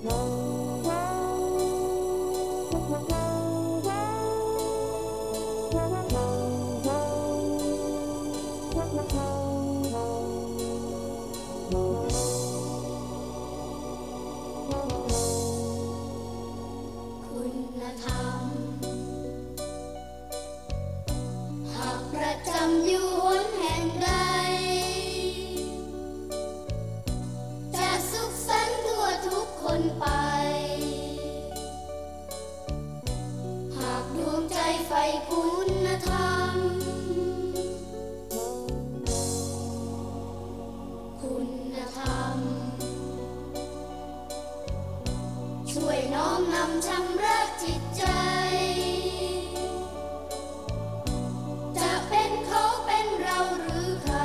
Thank you. คุณธรรม คุณธรรม ช่วยน้อมนำชำระจิตใจ จะเป็นเขาเป็นเราหรือใคร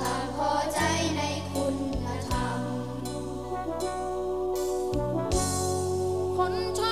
ตางพอใจในคุณธรรม คนชอบ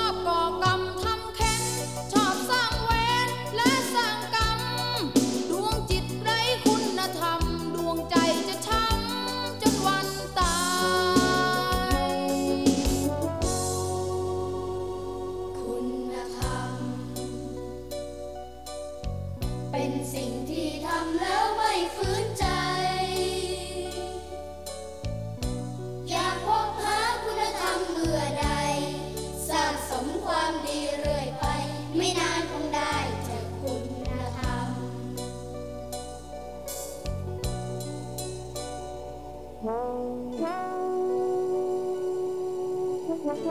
Thank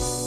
you.